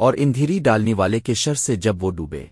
اور اندھیری ڈالنے والے کے شر سے جب وہ ڈوبے۔